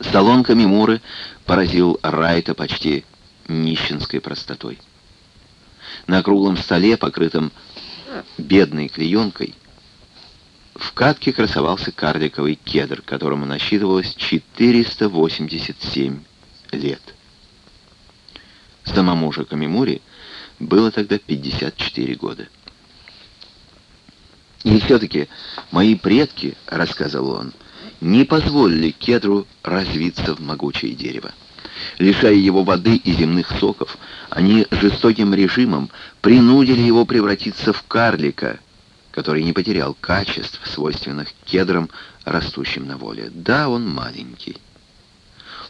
Салон Камимуры поразил Райта почти нищенской простотой. На круглом столе, покрытом бедной клеенкой, в катке красовался карликовый кедр, которому насчитывалось 487 лет. Самому же Камимуре было тогда 54 года. И все-таки мои предки, рассказывал он, не позволили кедру развиться в могучее дерево. Лишая его воды и земных соков, они жестоким режимом принудили его превратиться в карлика, который не потерял качеств, свойственных кедрам, растущим на воле. Да, он маленький,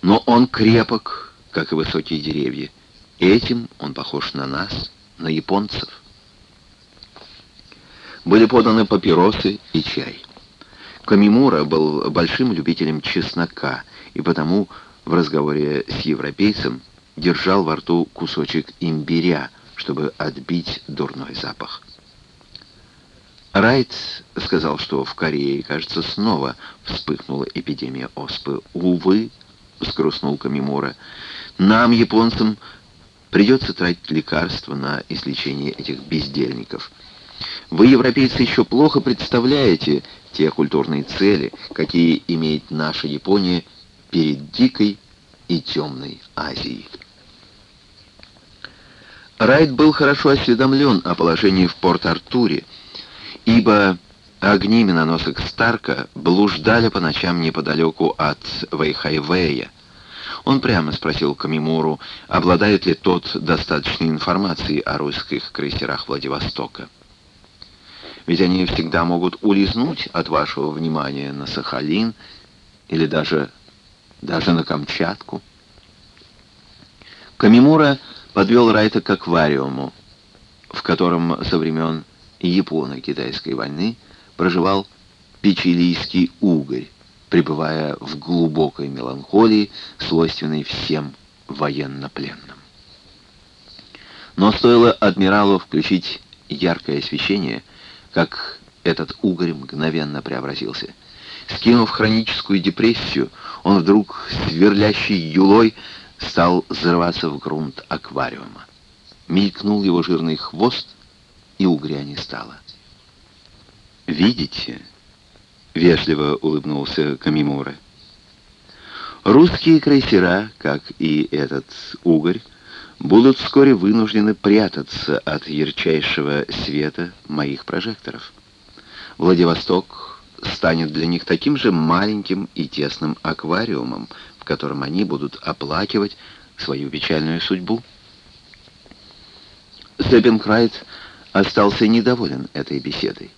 но он крепок, как и высокие деревья. Этим он похож на нас, на японцев. Были поданы папиросы и чай. Камимура был большим любителем чеснока, и потому в разговоре с европейцем держал во рту кусочек имбиря, чтобы отбить дурной запах. Райт сказал, что в Корее, кажется, снова вспыхнула эпидемия оспы. «Увы», — сгрустнул Камимура, — «нам, японцам, придется тратить лекарства на излечение этих бездельников». Вы, европейцы, еще плохо представляете те культурные цели, какие имеет наша Япония перед дикой и темной Азией. Райт был хорошо осведомлен о положении в Порт-Артуре, ибо огни миноносок Старка блуждали по ночам неподалеку от Вейхайвея. Он прямо спросил Камимуру, обладает ли тот достаточной информацией о русских крейсерах Владивостока. Ведь они всегда могут улизнуть от вашего внимания на Сахалин или даже, даже на Камчатку. Камимура подвел Райта к аквариуму, в котором со времен Японо-Китайской войны проживал печилийский угорь, пребывая в глубокой меланхолии, свойственной всем военнопленным. Но стоило адмиралу включить яркое освещение — как этот угорь мгновенно преобразился. Скинув хроническую депрессию, он вдруг сверлящей юлой стал взрываться в грунт аквариума. Мелькнул его жирный хвост, и угря не стало. «Видите?» — вежливо улыбнулся Камимура. «Русские крейсера, как и этот угорь, будут вскоре вынуждены прятаться от ярчайшего света моих прожекторов. Владивосток станет для них таким же маленьким и тесным аквариумом, в котором они будут оплакивать свою печальную судьбу. Степенкрайт остался недоволен этой беседой.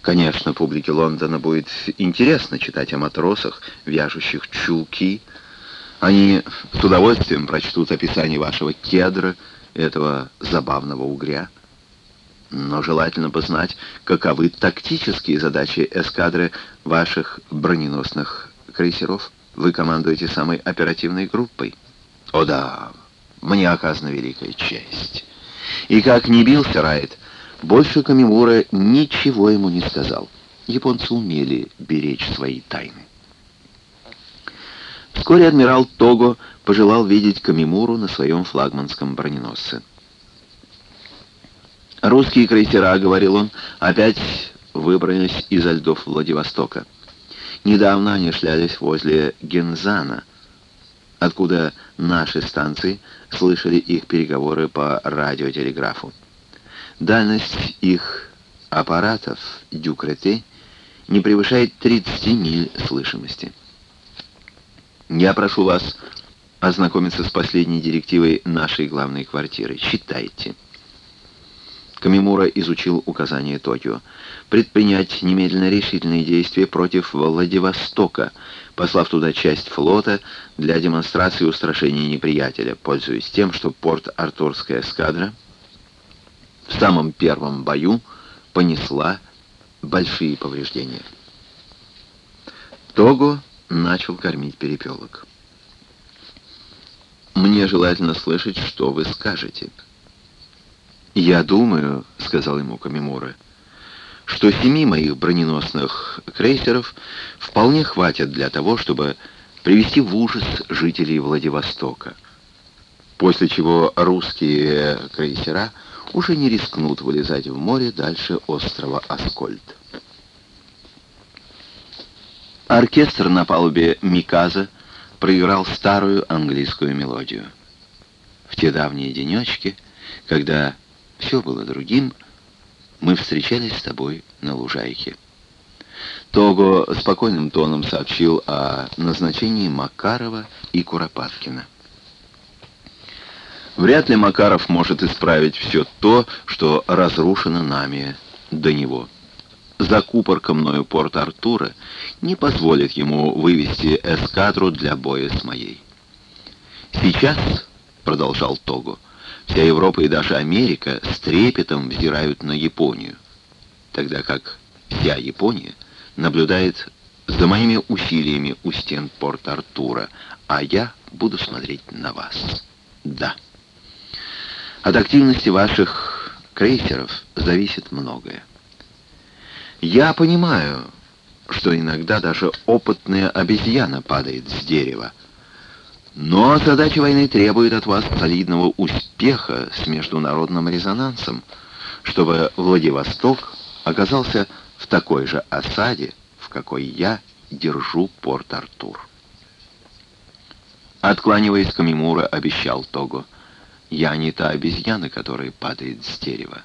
Конечно, публике Лондона будет интересно читать о матросах, вяжущих чулки, они с удовольствием прочтут описание вашего кедра, этого забавного угря. Но желательно бы знать, каковы тактические задачи эскадры ваших броненосных крейсеров. Вы командуете самой оперативной группой. О да, мне оказана великая честь. И как не бился Райт, больше Камимура ничего ему не сказал. Японцы умели беречь свои тайны. Вскоре адмирал Того пожелал видеть Камимуру на своем флагманском броненосце. «Русские крейсера», — говорил он, — «опять выбрались изо льдов Владивостока. Недавно они шлялись возле Гензана, откуда наши станции слышали их переговоры по радиотелеграфу. Дальность их аппаратов Дюкрете не превышает 30 миль слышимости. Я прошу вас ознакомиться с последней директивой нашей главной квартиры. Читайте. Камимура изучил указания Токио. Предпринять немедленно решительные действия против Владивостока, послав туда часть флота для демонстрации устрашения неприятеля, пользуясь тем, что порт-Артурская эскадра в самом первом бою понесла большие повреждения. Того начал кормить перепелок. «Мне желательно слышать, что вы скажете». «Я думаю», — сказал ему Камимура, «что семи моих броненосных крейсеров вполне хватит для того, чтобы привести в ужас жителей Владивостока, после чего русские крейсера уже не рискнут вылезать в море дальше острова Аскольд. Оркестр на палубе Миказа проиграл старую английскую мелодию. В те давние денечки, когда все было другим, мы встречались с тобой на лужайке. Того спокойным тоном сообщил о назначении Макарова и Куропаткина. Вряд ли Макаров может исправить все то, что разрушено нами до него. Закупорка мною Порт-Артура не позволит ему вывести эскадру для боя с моей. Сейчас, продолжал Того, вся Европа и даже Америка с трепетом взирают на Японию, тогда как вся Япония наблюдает за моими усилиями у стен Порт-Артура, а я буду смотреть на вас. Да. От активности ваших крейсеров зависит многое. Я понимаю, что иногда даже опытная обезьяна падает с дерева. Но задача войны требует от вас солидного успеха с международным резонансом, чтобы Владивосток оказался в такой же осаде, в какой я держу Порт-Артур. Откланиваясь, Камимура обещал Того, «Я не та обезьяна, которая падает с дерева.